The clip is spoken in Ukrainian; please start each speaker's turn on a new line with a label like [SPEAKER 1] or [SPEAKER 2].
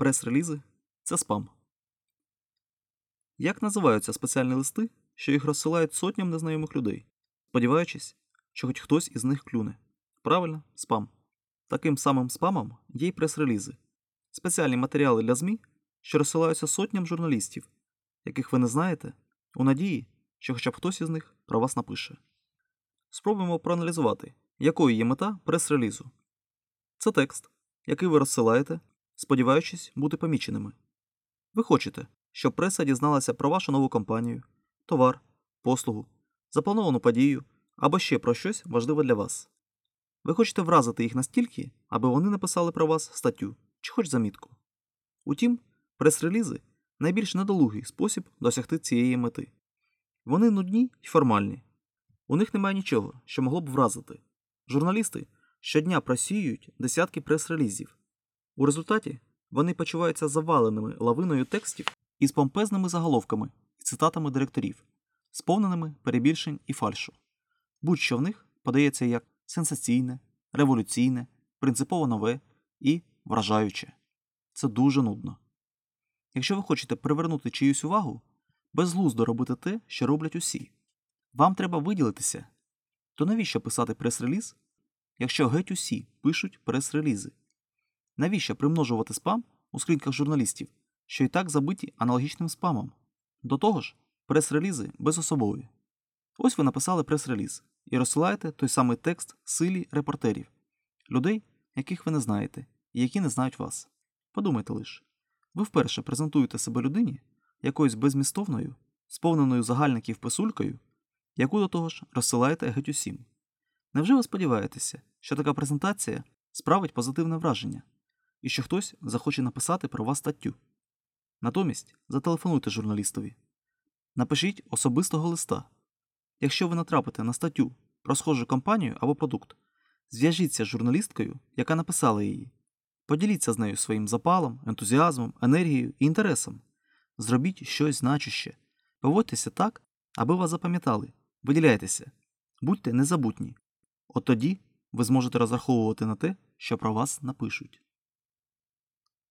[SPEAKER 1] Прес-релізи це спам. Як називаються спеціальні листи, що їх розсилають сотням незнайомих людей, сподіваючись, що хоч хтось із них клюне? Правильно, спам. Таким самим спамом є й прес-релізи, спеціальні матеріали для ЗМІ, що розсилаються сотням журналістів, яких ви не знаєте, у надії, що хоча б хтось із них про вас напише. Спробуємо проаналізувати, якою є мета прес-релізу. Це текст, який ви розсилаєте, сподіваючись бути поміченими. Ви хочете, щоб преса дізналася про вашу нову компанію, товар, послугу, заплановану подію або ще про щось важливе для вас. Ви хочете вразити їх настільки, аби вони написали про вас статтю чи хоч замітку. Утім, прес-релізи найбільш недолугий спосіб досягти цієї мети. Вони нудні й формальні. У них немає нічого, що могло б вразити. Журналісти щодня просіюють десятки прес-релізів. У результаті вони почуваються заваленими лавиною текстів із помпезними заголовками і цитатами директорів, сповненими перебільшень і фальшу. Будь-що в них подається як сенсаційне, революційне, принципово нове і вражаюче. Це дуже нудно. Якщо ви хочете привернути чиюсь увагу, безглуздо робити те, що роблять усі. Вам треба виділитися. То навіщо писати прес-реліз, якщо геть усі пишуть прес-релізи? Навіщо примножувати спам у скриньках журналістів, що і так забиті аналогічним спамом? До того ж, прес-релізи безособові. Ось ви написали прес-реліз і розсилаєте той самий текст силі репортерів, людей, яких ви не знаєте і які не знають вас. Подумайте лише, ви вперше презентуєте себе людині якоюсь безмістовною, сповненою загальників писулькою, яку до того ж розсилаєте геть усім. Невже ви сподіваєтеся, що така презентація справить позитивне враження і що хтось захоче написати про вас статтю? Натомість зателефонуйте журналістові, напишіть особистого листа. Якщо ви натрапите на статтю про схожу компанію або продукт, зв'яжіться з журналісткою, яка написала її. Поділіться з нею своїм запалом, ентузіазмом, енергією і інтересом. Зробіть щось значуще. Поводьтеся так, аби вас запам'ятали. Виділяйтеся, будьте незабутні. От тоді ви зможете розраховувати на те, що про вас напишуть.